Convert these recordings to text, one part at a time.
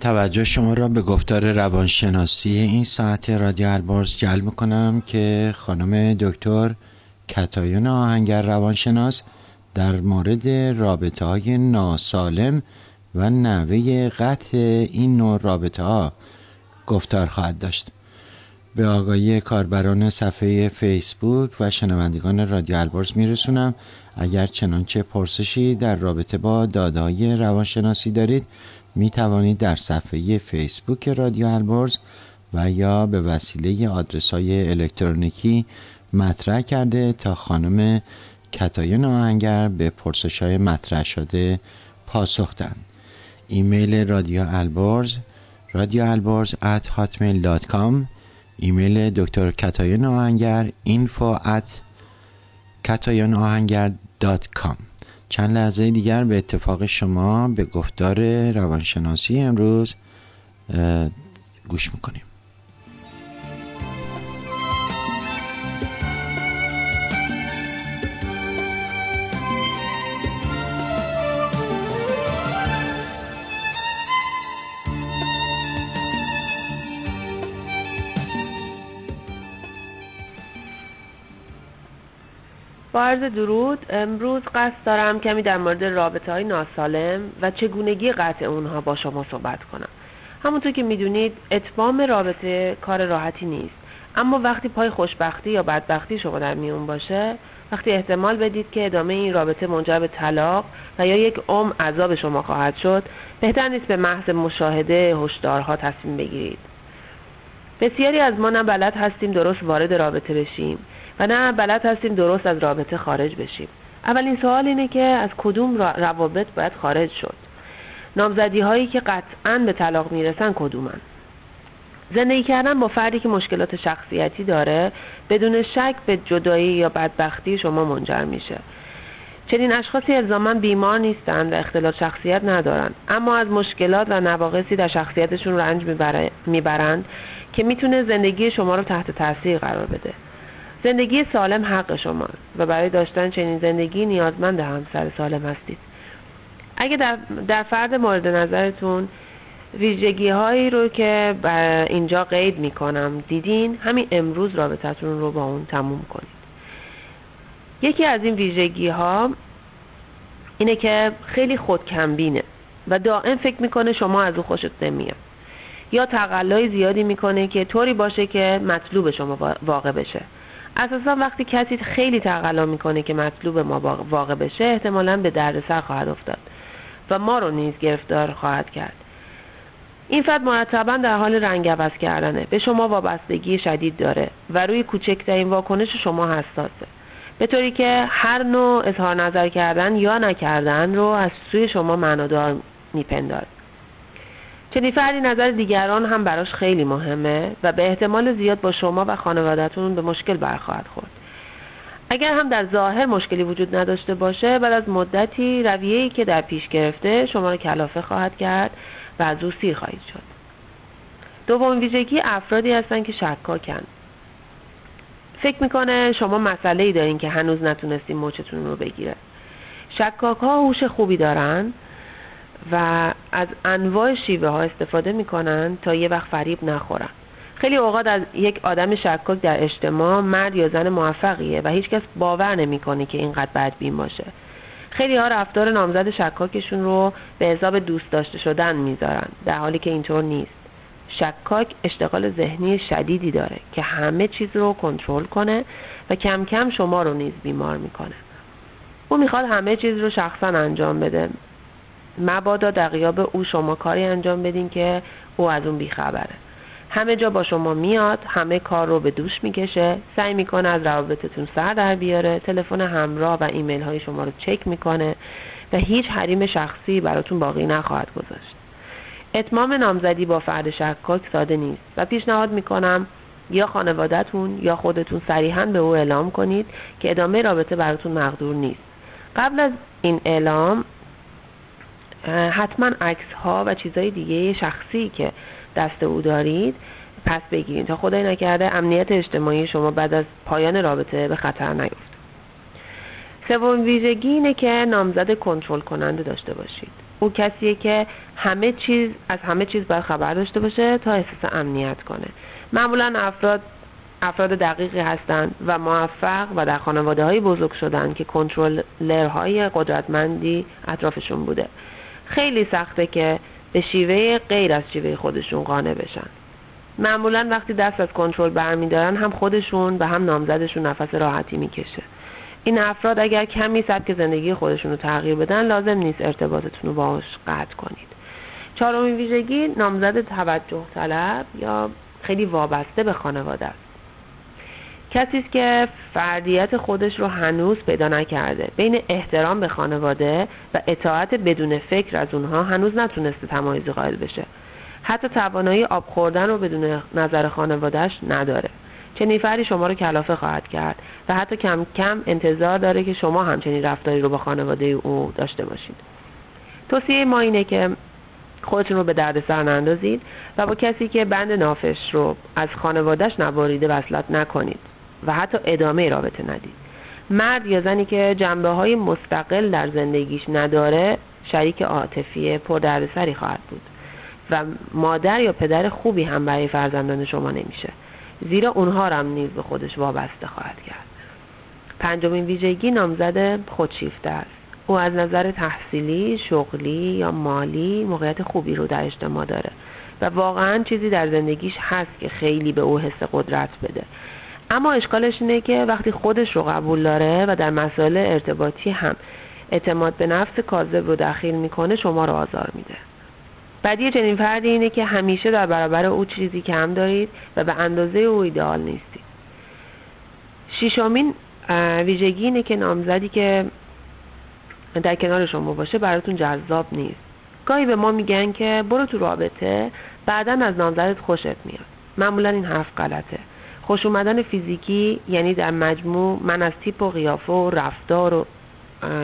توجه شما را به گفتار روانشناسی این ساعت رادیو البرز جلب کنم که خانم دکتر کتایون آهنگر روانشناس در مورد رابطه های ناسالم و نوه قطع این نوع رابطه ها گفتار خواهد داشت. به آقای کاربران صفحه فیسبوک و شنوندگان رادیو البرز میرسونم. اگر چنانچه پرسشی در رابطه با دادهای روانشناسی دارید می توانید در صفحه فیسبوک رادیو البرز و یا به وسیله آدرس های الکترونیکی مطرح کرده تا خانم کتاین آهنگر به پرسش های مطرح شده پاسخ دهند. ایمیل رادیو البرز رادیو البرز at hotmail.com ایمیل دکتر کتاین آهنگر info at آهنگر چند لحظه دیگر به اتفاق شما به گفتار روانشناسی امروز گوش می‌کنیم. با عرض درود. امروز قصد دارم کمی در مورد رابطه های ناسالم و چگونگی قطع اونها با شما صحبت کنم. همونطور که می‌دونید اتمام رابطه کار راحتی نیست. اما وقتی پای خوشبختی یا بدبختی شما در میون باشه وقتی احتمال بدید که ادامه این رابطه منجر به طلاق و یا یک عمر عذاب شما خواهد شد بهتر نیست به محض مشاهده هشدارها تصمیم بگیرید. بسیاری از ما نه بلد هستیم درست وارد رابطه بشیم. و نه بلد هستیم درست از رابطه خارج بشیم. اولین سوال اینه که از کدوم روابط باید خارج شد؟ نامزدی هایی که قطعا به طلاق می‌رسن کدومن؟ زندگی کردن با فردی که مشکلات شخصیتی داره بدون شک به جدایی یا بدبختی شما منجر میشه. چنین اشخاصی الزاما بیمار نیستند و اختلال شخصیت ندارند اما از مشکلات و نواقصی در شخصیتشون رنج می‌برند که می‌تونه زندگی شما رو تحت تاثیر قرار بده. زندگی سالم حق شماست و برای داشتن چنین زندگی نیازمند همسر سالم هستید. اگه در, در فرد مورد نظرتون ویژگی هایی رو که اینجا قید می‌کنم دیدین همین امروز رابطتون رو با اون تموم کنید. یکی از این ویژگی ها اینه که خیلی خودکمبینه و دائم فکر می‌کنه شما از او خوشت نمیاد. یا تقلای زیادی می‌کنه که طوری باشه که مطلوب شما واقع بشه. اساسا وقتی کسی خیلی تقلا می‌کنه که مطلوب ما واقع بشه احتمالا به دردسر خواهد افتاد و ما رو نیز گرفتار خواهد کرد. این فرد مرتبا در حال رنگ عوض کردنه. به شما وابستگی شدید داره و روی کوچکترین واکنش شما حساسه به طوری که هر نوع اظهار نظر کردن یا نکردن رو از سوی شما معنادار میپنداره چنین فردی نظر دیگران هم براش خیلی مهمه و به احتمال زیاد با شما و خانوادهتون به مشکل برخواهد خورد. اگر هم در ظاهر مشکلی وجود نداشته باشه بعد از مدتی رویه‌ای که در پیش گرفته شما را کلافه خواهد کرد و از او سیر خواهید شد. دوم ویژگی افرادی هستند که شکاکن. فکر می‌کنه شما مسئله ای دارین که هنوز نتونستین موچتون رو بگیره شکاک ها هوش خوبی دارن و از انواع شیوه ها استفاده می‌کنن تا یه وقت فریب نخورن. خیلی اوقات از یک آدم شکاک در اجتماع مرد یا زن موفقیه و هیچکس باور نمی‌کنه که اینقدر بدبین باشه. خیلی ها رفتار نامزد شکاکشون رو به حساب دوست داشته شدن می‌ذارن در حالی که اینطور نیست. شکاک اشتغال ذهنی شدیدی داره که همه چیز رو کنترل کنه و کم کم شما رو نیز بیمار می‌کنه. او می‌خواد همه چیز رو شخصا انجام بده. مبادا در غیاب او شما کاری انجام بدین که او از اون بیخبره. همه جا با شما میاد همه کار رو به دوش می‌کشه سعی می‌کنه از روابطتون سر در بیاره تلفن همراه و ایمیل های شما رو چک می‌کنه و هیچ حریم شخصی براتون باقی نخواهد گذاشت. اتمام نامزدی با فرد شکاک ساده نیست و پیشنهاد می‌کنم یا خانوادهتون یا خودتون صریحا به او اعلام کنید که ادامه رابطه براتون مقدور نیست. قبل از این اعلام حتما عکس ها و چیزهای دیگه شخصی که دست او دارید پس بگیرید. تا خدای نکرده امنیت اجتماعی شما بعد از پایان رابطه به خطر نیفته سوم ویژگی اینه که نامزد کنترل کننده داشته باشید. او کسیه که همه چیز از همه چیز باید خبر داشته باشه تا احساس امنیت کنه. معمولا افراد افراد دقیقی هستند و موفق و در خانواده های بزرگ شدن که کنترلرهای قدرتمندی اطرافشون بوده. خیلی سخته که به شیوه غیر از شیوه خودشون قانع بشن. معمولا وقتی دست از کنترل برمیدارن هم خودشون و هم نامزدشون نفس راحتی می‌کشه. این افراد اگر کمی سبک زندگی خودشون رو تغییر بدن لازم نیست ارتباطتون رو باهاش قطع کنید. چهارمین ویژگی نامزد توجه طلب یا خیلی وابسته به خانواده است. کسی است که فردیت خودش رو هنوز پیدا نکرده. بین احترام به خانواده و اطاعت بدون فکر از اونها هنوز نتونسته تمایزی قائل بشه. حتی توانایی آب خوردن رو بدون نظر خانوادهش نداره. چنین فردی شما رو کلافه خواهد کرد و حتی کم کم انتظار داره که شما همچنین رفتاری رو با خانواده او داشته باشید. توصیه ما اینه که خودتون رو به درد سر نندازید و با کسی که بند نافش رو از خانوادهش نواریده وصلت نکنید. و حتی ادامه رابطه ندید. مرد یا زنی که جنبه های مستقل در زندگیش نداره شریک عاطفی پر دردسری خواهد بود و مادر یا پدر خوبی هم برای فرزندان شما نمیشه. زیرا اونها را هم نیز به خودش وابسته خواهد کرد. پنجمین ویژگی نامزد خودشیفته است. او از نظر تحصیلی، شغلی یا مالی موقعیت خوبی رو در اجتماع داره و واقعا چیزی در زندگیش هست که خیلی به او حس قدرت بده. اما اشکالش اینه که وقتی خودش رو قبول داره و در مسائل ارتباطی هم اعتماد به نفس کاذب رو دخیل می‌کنه شما رو آزار میده. بدی چنین فردی اینه که همیشه در برابر او چیزی کم دارید و به اندازه او ایدئال نیستید. شیشمین ویژگی اینه که نامزدی که در کنار شما باشه براتون جذاب نیست. گاهی به ما میگن که برو تو رابطه بعدا از نامزدت خوشت میاد. معمولا این حرف غلطه. خوش اومدن فیزیکی یعنی در مجموع من از تیپ و قیافه و رفتار و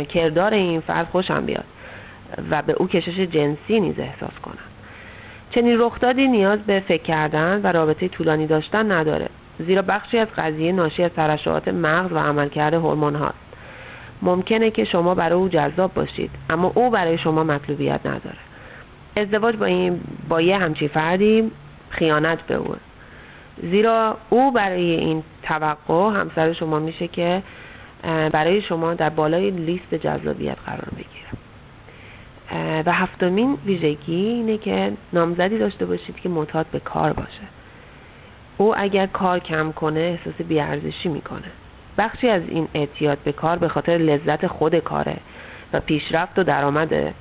کردار این فرد خوشم بیاد و به او کشش جنسی نیز احساس کنم. چنین رخدادی نیاز به فکر کردن و رابطه طولانی داشتن نداره زیرا بخشی از قضیه ناشی از ترشحات مغز و عملکرد هورمون هاست. ممکنه که شما برای او جذاب باشید اما او برای شما مطلوبیت نداره. ازدواج با این با یه همچی فردی خیانت به او. زیرا او برای این توقع همسر شما میشه که برای شما در بالای لیست جذابیت قرار بگیره. و هفتمین ویژگی اینه که نامزدی داشته باشید که معتاد به کار باشه. او اگر کار کم کنه احساس بیارزشی می‌کنه. بخشی از این اعتیاد به کار به خاطر لذت خود کاره و پیشرفت و درآمده.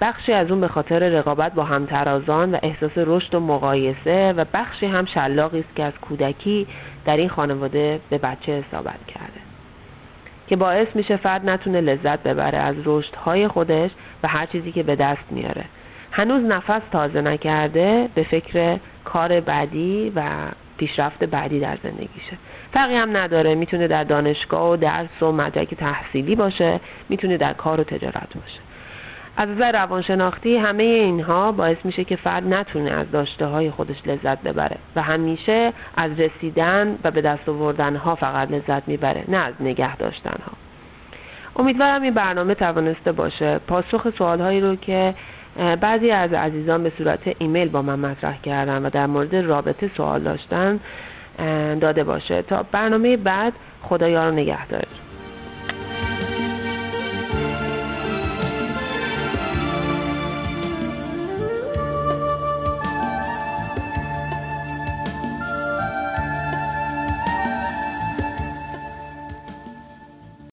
بخشی از اون به خاطر رقابت با همترازان و احساس رشد و مقایسه و بخشی هم شلاقی است که از کودکی در این خانواده به بچه حسابت کرده. که باعث میشه فرد نتونه لذت ببره از رشدهای خودش و هر چیزی که به دست میاره. هنوز نفس تازه نکرده به فکر کار بعدی و پیشرفت بعدی در زندگیشه. فرقی هم نداره. می‌تونه در دانشگاه و درس و مدرک تحصیلی باشه می‌تونه در کار و تجارت باشه. از نظر روانشناختی همه اینها باعث میشه که فرد نتونه از داشته های خودش لذت ببره و همیشه از رسیدن و به دست آوردن ها فقط لذت می‌بره نه از نگه داشتن ها امیدوارم این برنامه توانسته باشه. پاسخ سوال هایی رو که بعضی از عزیزان به صورت ایمیل با من مطرح کردن و در مورد رابطه سوال داشتن داده باشه. تا برنامه بعد خدایا رو نگه دارید